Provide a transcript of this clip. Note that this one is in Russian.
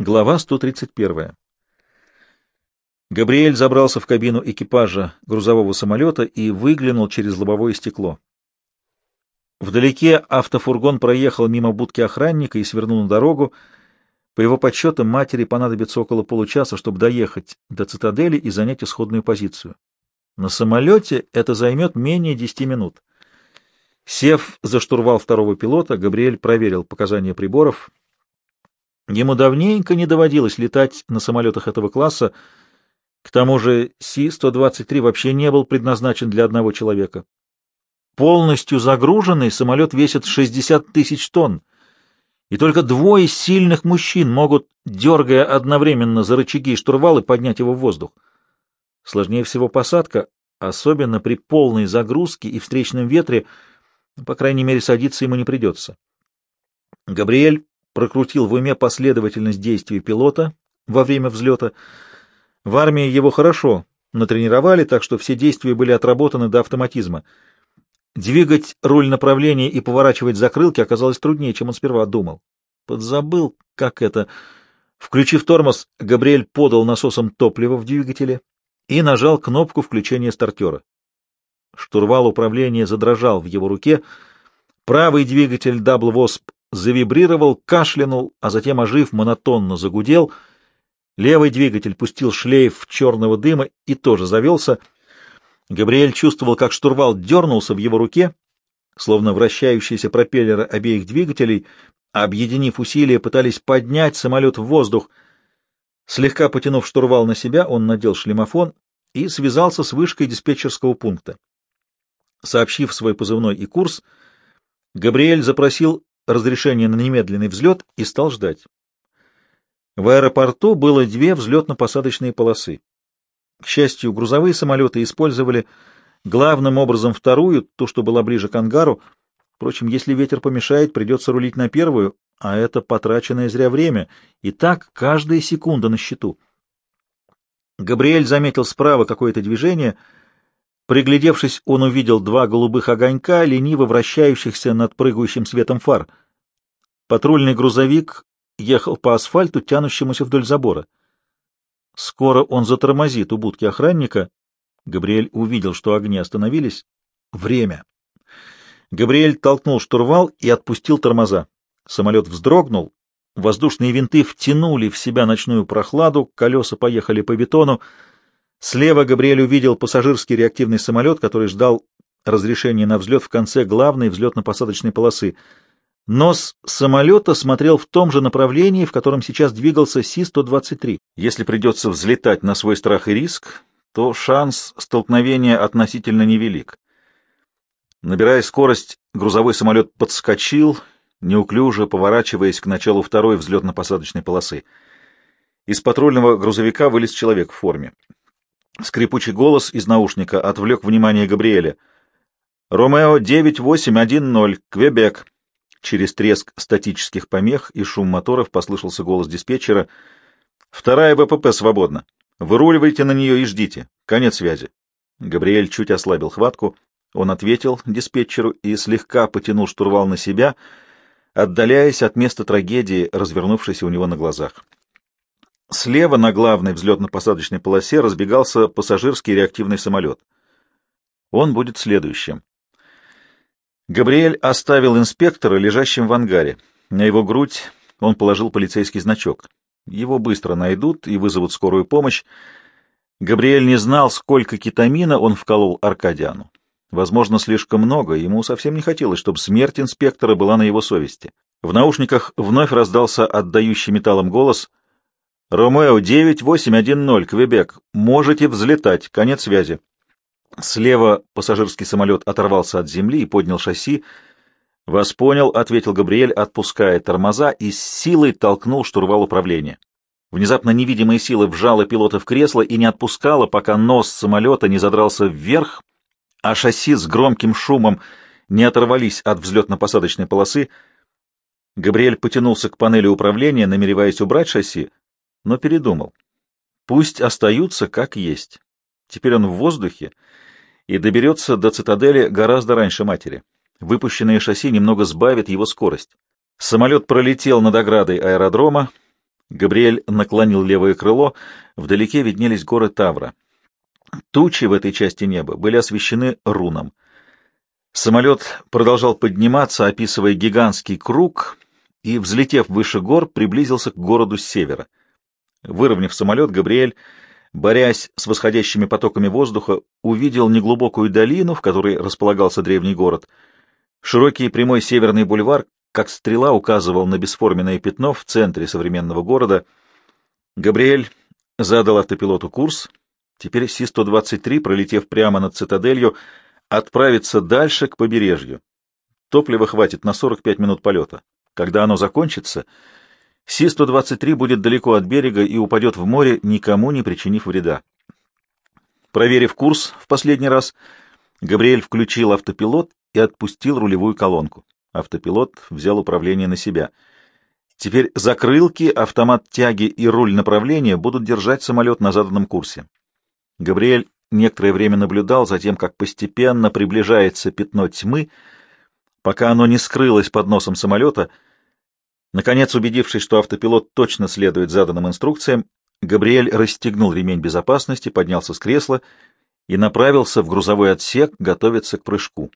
Глава 131. Габриэль забрался в кабину экипажа грузового самолета и выглянул через лобовое стекло. Вдалеке автофургон проехал мимо будки охранника и свернул на дорогу. По его подсчетам, матери понадобится около получаса, чтобы доехать до цитадели и занять исходную позицию. На самолете это займет менее десяти минут. Сев за штурвал второго пилота, Габриэль проверил показания приборов — Ему давненько не доводилось летать на самолетах этого класса, к тому же Си-123 вообще не был предназначен для одного человека. Полностью загруженный самолет весит 60 тысяч тонн, и только двое сильных мужчин могут, дергая одновременно за рычаги и штурвалы, поднять его в воздух. Сложнее всего посадка, особенно при полной загрузке и встречном ветре, по крайней мере, садиться ему не придется. Габриэль прокрутил в уме последовательность действий пилота во время взлета. В армии его хорошо натренировали, так что все действия были отработаны до автоматизма. Двигать руль направления и поворачивать закрылки оказалось труднее, чем он сперва думал. Подзабыл, как это. Включив тормоз, Габриэль подал насосом топливо в двигателе и нажал кнопку включения стартера. Штурвал управления задрожал в его руке. Правый двигатель Double Wasp завибрировал, кашлянул, а затем, ожив, монотонно загудел. Левый двигатель пустил шлейф черного дыма и тоже завелся. Габриэль чувствовал, как штурвал дернулся в его руке, словно вращающиеся пропеллеры обеих двигателей, объединив усилия, пытались поднять самолет в воздух. Слегка потянув штурвал на себя, он надел шлемофон и связался с вышкой диспетчерского пункта. Сообщив свой позывной и курс, Габриэль запросил разрешение на немедленный взлет и стал ждать. В аэропорту было две взлетно-посадочные полосы. К счастью, грузовые самолеты использовали главным образом вторую, ту, что была ближе к ангару. Впрочем, если ветер помешает, придется рулить на первую, а это потраченное зря время, и так каждая секунда на счету. Габриэль заметил справа какое-то движение — Приглядевшись, он увидел два голубых огонька, лениво вращающихся над прыгающим светом фар. Патрульный грузовик ехал по асфальту, тянущемуся вдоль забора. Скоро он затормозит у будки охранника. Габриэль увидел, что огни остановились. Время. Габриэль толкнул штурвал и отпустил тормоза. Самолет вздрогнул, воздушные винты втянули в себя ночную прохладу, колеса поехали по бетону, Слева Габриэль увидел пассажирский реактивный самолет, который ждал разрешения на взлет в конце главной взлетно-посадочной полосы. Нос самолета смотрел в том же направлении, в котором сейчас двигался Си-123. Если придется взлетать на свой страх и риск, то шанс столкновения относительно невелик. Набирая скорость, грузовой самолет подскочил, неуклюже поворачиваясь к началу второй взлетно-посадочной полосы. Из патрульного грузовика вылез человек в форме. Скрипучий голос из наушника отвлек внимание Габриэля. «Ромео 9810, Квебек». Через треск статических помех и шум моторов послышался голос диспетчера. «Вторая ВПП свободна. Выруливайте на нее и ждите. Конец связи». Габриэль чуть ослабил хватку. Он ответил диспетчеру и слегка потянул штурвал на себя, отдаляясь от места трагедии, развернувшейся у него на глазах. Слева на главной взлетно-посадочной полосе разбегался пассажирский реактивный самолет. Он будет следующим. Габриэль оставил инспектора, лежащим в ангаре. На его грудь он положил полицейский значок. Его быстро найдут и вызовут скорую помощь. Габриэль не знал, сколько кетамина он вколол Аркадиану. Возможно, слишком много, ему совсем не хотелось, чтобы смерть инспектора была на его совести. В наушниках вновь раздался отдающий металлом голос — Ромео 9810, Квебек. Можете взлетать. Конец связи. Слева пассажирский самолет оторвался от земли и поднял шасси. «Вас понял», — ответил Габриэль, отпуская тормоза и с силой толкнул штурвал управления. Внезапно невидимая сила вжала пилота в кресло и не отпускала, пока нос самолета не задрался вверх, а шасси с громким шумом не оторвались от взлетно-посадочной полосы. Габриэль потянулся к панели управления, намереваясь убрать шасси, но передумал. Пусть остаются как есть. Теперь он в воздухе и доберется до цитадели гораздо раньше матери. Выпущенные шасси немного сбавят его скорость. Самолет пролетел над оградой аэродрома, Габриэль наклонил левое крыло, вдалеке виднелись горы Тавра. Тучи в этой части неба были освещены руном. Самолет продолжал подниматься, описывая гигантский круг, и, взлетев выше гор, приблизился к городу с севера. Выровняв самолет, Габриэль, борясь с восходящими потоками воздуха, увидел неглубокую долину, в которой располагался древний город. Широкий прямой северный бульвар, как стрела, указывал на бесформенное пятно в центре современного города. Габриэль задал автопилоту курс. Теперь Си-123, пролетев прямо над цитаделью, отправится дальше к побережью. Топлива хватит на 45 минут полета. Когда оно закончится, Си-123 будет далеко от берега и упадет в море, никому не причинив вреда. Проверив курс в последний раз, Габриэль включил автопилот и отпустил рулевую колонку. Автопилот взял управление на себя. Теперь закрылки, автомат тяги и руль направления будут держать самолет на заданном курсе. Габриэль некоторое время наблюдал за тем, как постепенно приближается пятно тьмы, пока оно не скрылось под носом самолета. Наконец, убедившись, что автопилот точно следует заданным инструкциям, Габриэль расстегнул ремень безопасности, поднялся с кресла и направился в грузовой отсек готовиться к прыжку.